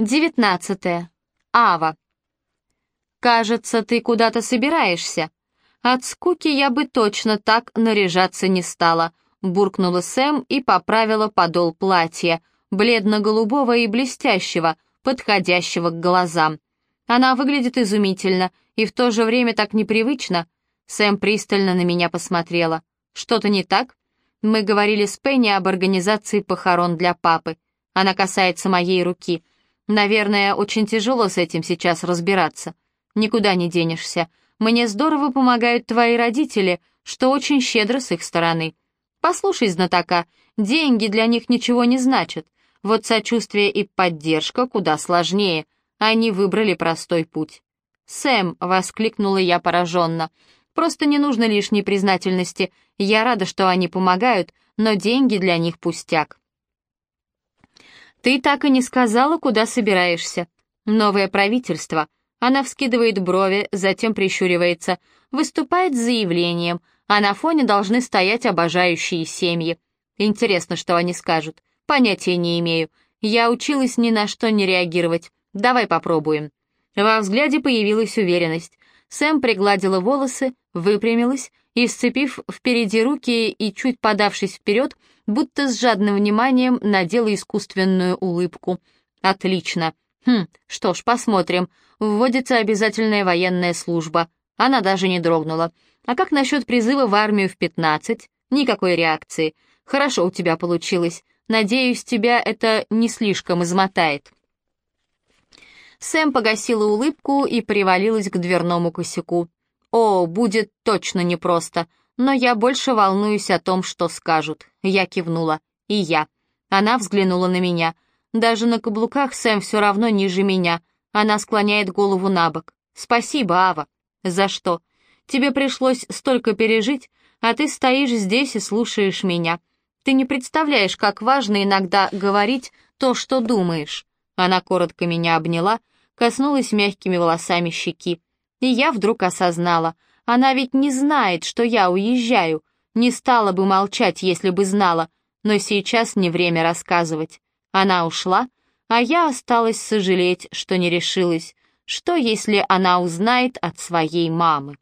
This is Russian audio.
Девятнадцатое. Ава. «Кажется, ты куда-то собираешься. От скуки я бы точно так наряжаться не стала», буркнула Сэм и поправила подол платья, бледно-голубого и блестящего, подходящего к глазам. Она выглядит изумительно и в то же время так непривычно. Сэм пристально на меня посмотрела. «Что-то не так?» Мы говорили с Пенни об организации похорон для папы. Она касается моей руки. Наверное, очень тяжело с этим сейчас разбираться. Никуда не денешься. Мне здорово помогают твои родители, что очень щедро с их стороны. Послушай, знатока, деньги для них ничего не значат. Вот сочувствие и поддержка куда сложнее. Они выбрали простой путь. «Сэм!» — воскликнула я пораженно. «Просто не нужно лишней признательности. Я рада, что они помогают, но деньги для них пустяк». «Ты так и не сказала, куда собираешься. Новое правительство». Она вскидывает брови, затем прищуривается, выступает с заявлением, а на фоне должны стоять обожающие семьи. Интересно, что они скажут. Понятия не имею. Я училась ни на что не реагировать. Давай попробуем. Во взгляде появилась уверенность. Сэм пригладила волосы, выпрямилась и, сцепив впереди руки и чуть подавшись вперед, будто с жадным вниманием надела искусственную улыбку. «Отлично. Хм, что ж, посмотрим. Вводится обязательная военная служба». Она даже не дрогнула. «А как насчет призыва в армию в пятнадцать? Никакой реакции. Хорошо у тебя получилось. Надеюсь, тебя это не слишком измотает». Сэм погасила улыбку и привалилась к дверному косяку. «О, будет точно непросто, но я больше волнуюсь о том, что скажут». Я кивнула. «И я». Она взглянула на меня. Даже на каблуках Сэм все равно ниже меня. Она склоняет голову на бок. «Спасибо, Ава». «За что? Тебе пришлось столько пережить, а ты стоишь здесь и слушаешь меня. Ты не представляешь, как важно иногда говорить то, что думаешь». Она коротко меня обняла, коснулась мягкими волосами щеки. И я вдруг осознала, она ведь не знает, что я уезжаю, не стала бы молчать, если бы знала, но сейчас не время рассказывать. Она ушла, а я осталась сожалеть, что не решилась. Что, если она узнает от своей мамы?